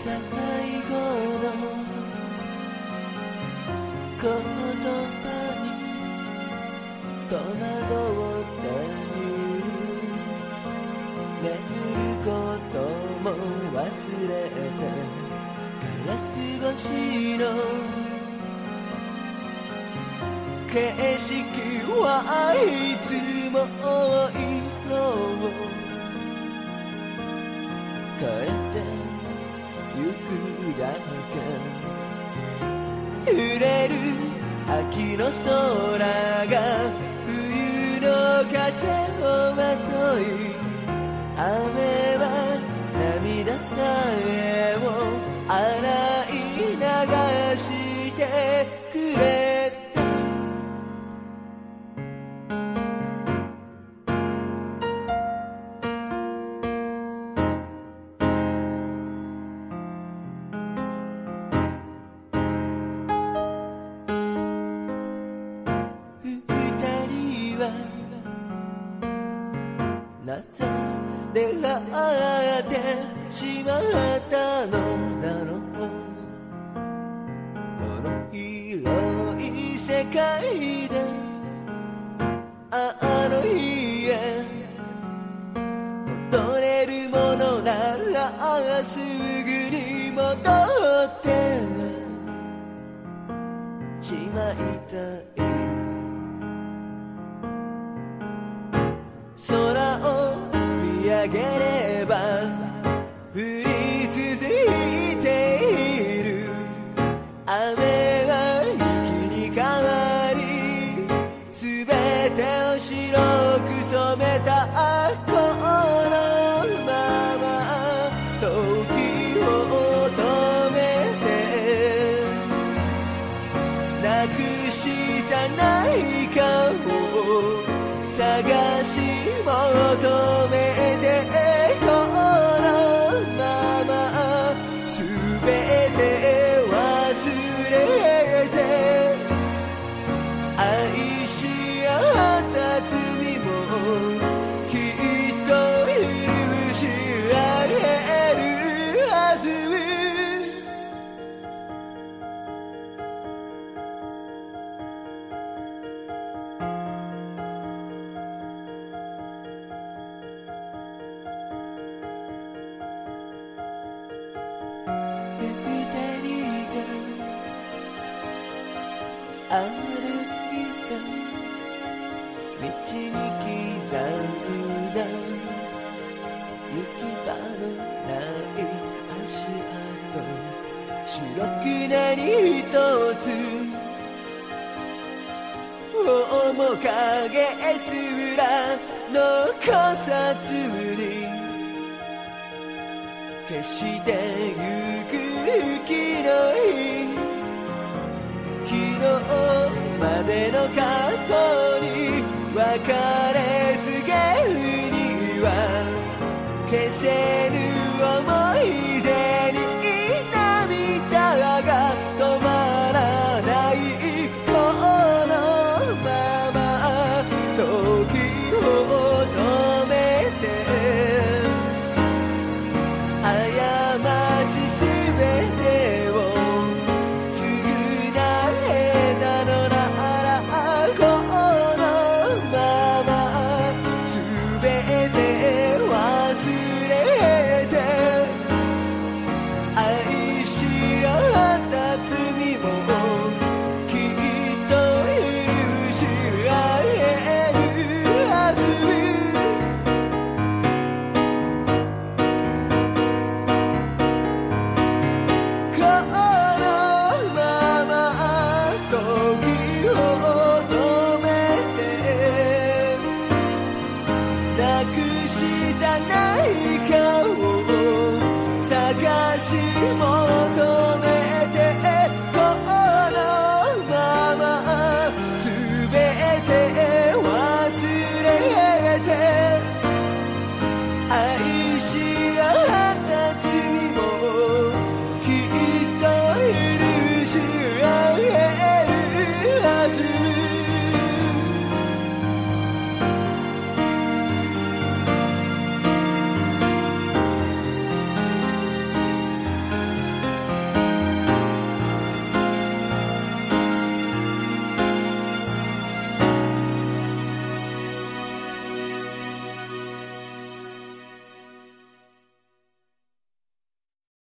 最後の言葉に戸惑っている眠ることも忘れてガラス越しの景色はいつも色を変えてゆくだけ。揺れる秋の空が冬の風をまとい雨なぜ出会ってしまったのだろう。この広い世界であの日へ戻れるものならすぐに戻ってしまいたいげれば降り続いている。雨は雪に変わり全てを白く染めたこのまま時を止めてなくした何かを探し求め道に刻んだ。行き場のない足跡。白く何一つ。面影すら残さずに。消して que se